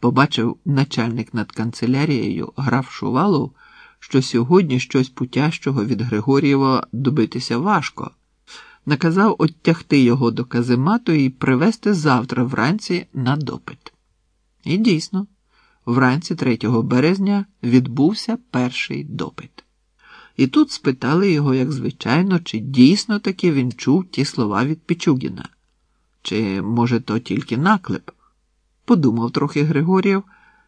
Побачив начальник над канцелярією граф Шувалов, що сьогодні щось путящого від Григорієва добитися важко. Наказав оттягти його до каземату і привезти завтра вранці на допит. І дійсно, вранці 3 березня відбувся перший допит. І тут спитали його, як звичайно, чи дійсно таки він чув ті слова від Пічугіна, чи, може, то тільки наклеп. Подумав трохи Григорів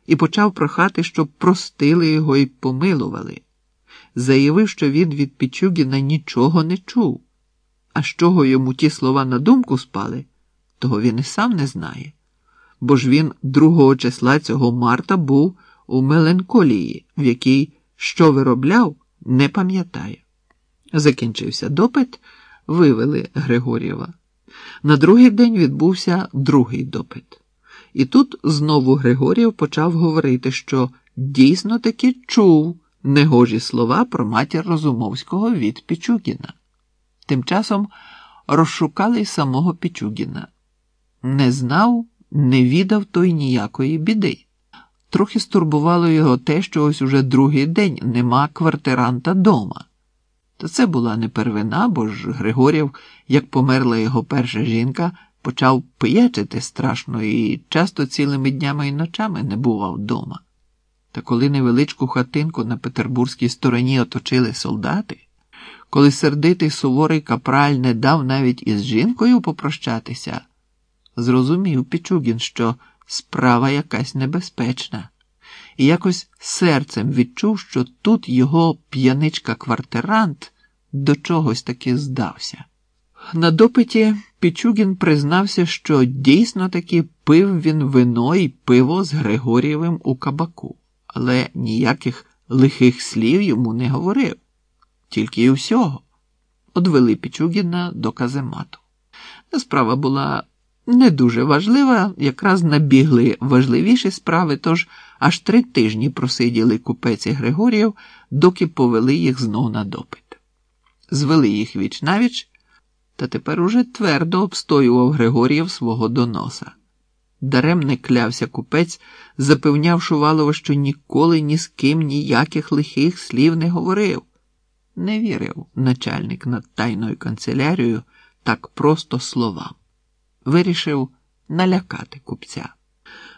і почав прохати, щоб простили його і помилували. Заявив, що він від Пічугіна нічого не чув, а з чого йому ті слова на думку спали, того він і сам не знає. Бо ж він другого числа цього марта був у меланколії, в якій що виробляв, не пам'ятає. Закінчився допит, вивели Григорєва. На другий день відбувся другий допит. І тут знову Григорів почав говорити, що дійсно таки чув негожі слова про матір Розумовського від Пічугіна. Тим часом розшукали й самого Пічугіна. Не знав, не відав той ніякої біди. Трохи стурбувало його те, що ось уже другий день нема квартиранта дома. Та це була не первина, бо ж Григорів, як померла його перша жінка, почав пиячити страшно і часто цілими днями і ночами не бував вдома. Та коли невеличку хатинку на петербурзькій стороні оточили солдати, коли сердитий суворий капраль не дав навіть із жінкою попрощатися, зрозумів Пічугін, що справа якась небезпечна, і якось серцем відчув, що тут його п'яничка-квартирант до чогось таки здався. На допиті Пічугін признався, що дійсно таки пив він вино і пиво з Григорієвим у кабаку, але ніяких лихих слів йому не говорив, тільки і всього. Одвели Пічугіна до каземату. Справа була не дуже важлива, якраз набігли важливіші справи, тож аж три тижні просиділи купець і Григорієв, доки повели їх знов на допит. Звели їх віч навіч, та тепер уже твердо обстоював Григорієв свого доноса. Даремне клявся купець, запевняв Шувалова, що ніколи ні з ким ніяких лихих слів не говорив. Не вірив начальник над тайною канцелярією так просто словам вирішив налякати купця.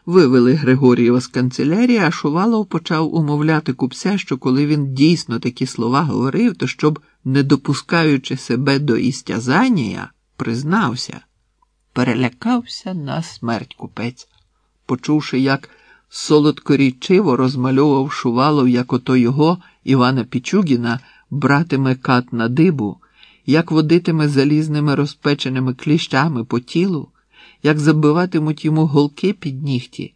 Вивели Григорієва з канцелярії, а Шувалов почав умовляти купця, що коли він дійсно такі слова говорив, то щоб, не допускаючи себе до істязання, признався, перелякався на смерть купець, почувши, як солодкорічиво розмальовував Шувалов, як ото його Івана Пічугіна братиме кат на дибу як водитиме залізними розпеченими кліщами по тілу, як забиватимуть йому голки під нігті,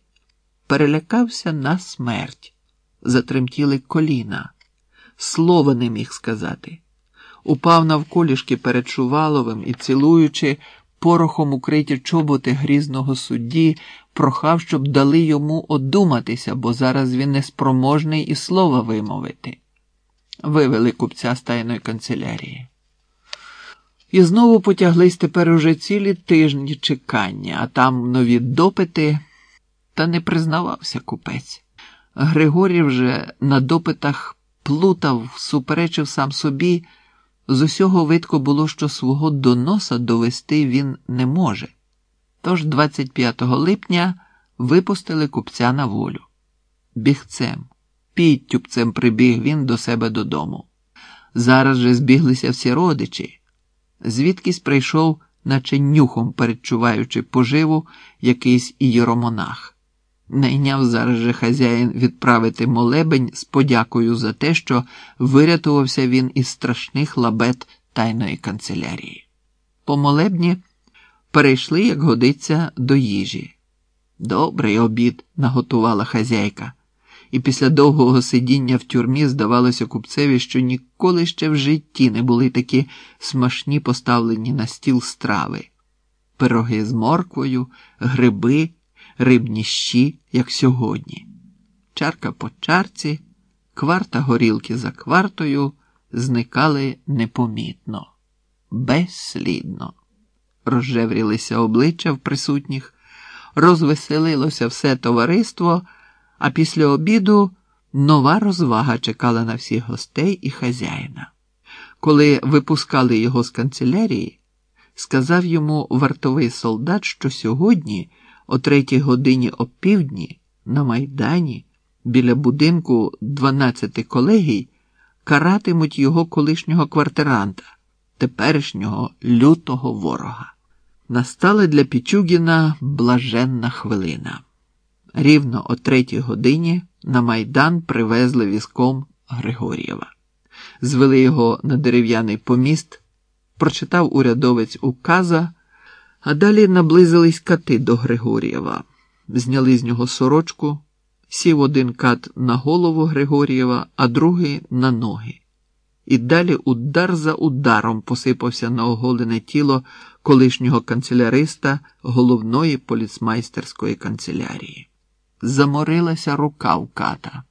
перелякався на смерть, затремтіли коліна, слова не міг сказати, упав навколішки перед Шуваловим і, цілуючи порохом укриті чоботи грізного судді, прохав, щоб дали йому одуматися, бо зараз він неспроможний і слова вимовити. Вивели купця з тайної канцелярії. І знову потяглись тепер уже цілі тижні чекання, а там нові допити, та не признавався купець. Григорій вже на допитах плутав, суперечив сам собі. З усього видко було, що свого доноса довести він не може. Тож 25 липня випустили купця на волю. Бігцем, підтюпцем прибіг він до себе додому. Зараз же збіглися всі родичі звідкись прийшов, наче нюхом передчуваючи поживу, якийсь ієромонах. Найняв зараз же хазяїн відправити молебень з подякою за те, що вирятувався він із страшних лабет тайної канцелярії. По молебні перейшли, як годиться, до їжі. Добрий обід наготувала хазяйка і після довгого сидіння в тюрмі здавалося купцеві, що ніколи ще в житті не були такі смачні поставлені на стіл страви, пироги з морквою, гриби, рибні щі, як сьогодні. Чарка по чарці, кварта горілки за квартою зникали непомітно, безслідно. Розжеврілися обличчя в присутніх розвеселилося все товариство, а після обіду нова розвага чекала на всіх гостей і хазяїна. Коли випускали його з канцелярії, сказав йому вартовий солдат, що сьогодні, о третій годині опівдні, на Майдані, біля будинку 12 колегій, каратимуть його колишнього квартиранта, теперішнього лютого ворога. Настала для Пічугіна блаженна хвилина. Рівно о третій годині на Майдан привезли візком Григор'єва. Звели його на дерев'яний поміст, прочитав урядовець указа, а далі наблизились кати до Григор'єва, зняли з нього сорочку, сів один кат на голову Григор'єва, а другий на ноги. І далі удар за ударом посипався на оголене тіло колишнього канцеляриста головної поліцмайстерської канцелярії. Заморилася рука в ката,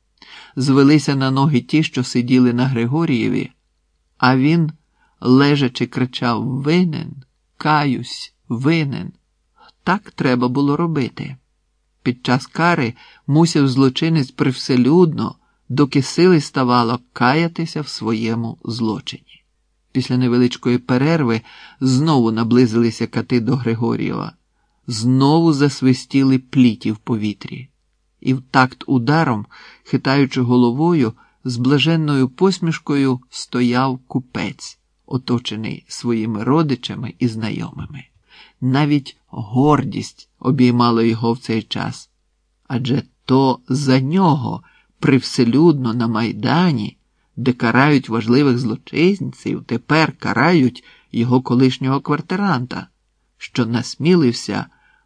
звелися на ноги ті, що сиділи на Григорієві, а він, лежачи, кричав Винен, каюсь, винен. Так треба було робити. Під час кари мусив злочинець привселюдно, доки сили ставало каятися в своєму злочині. Після невеличкої перерви знову наблизилися кати до Григорієва, знову засвистіли пліті в повітрі, і в такт ударом, хитаючи головою, з блаженною посмішкою стояв купець, оточений своїми родичами і знайомими. Навіть гордість обіймала його в цей час, адже то за нього привселюдно на Майдані де карають важливих злочинців, тепер карають його колишнього квартиранта, що насмілився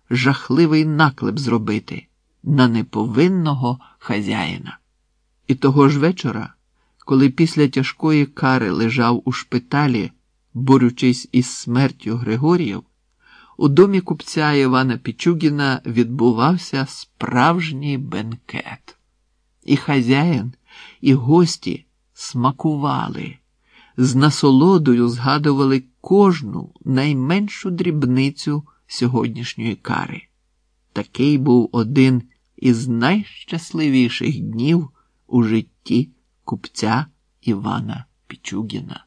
жахливий наклеп зробити на неповинного хазяїна. І того ж вечора, коли після тяжкої кари лежав у шпиталі, борючись із смертю Григоріїв, у домі купця Івана Пічугіна відбувався справжній бенкет. І хазяїн, і гості смакували, з насолодою згадували кожну найменшу дрібницю сьогоднішньої кари. Такий був один із найщасливіших днів у житті купця Івана Пічугіна.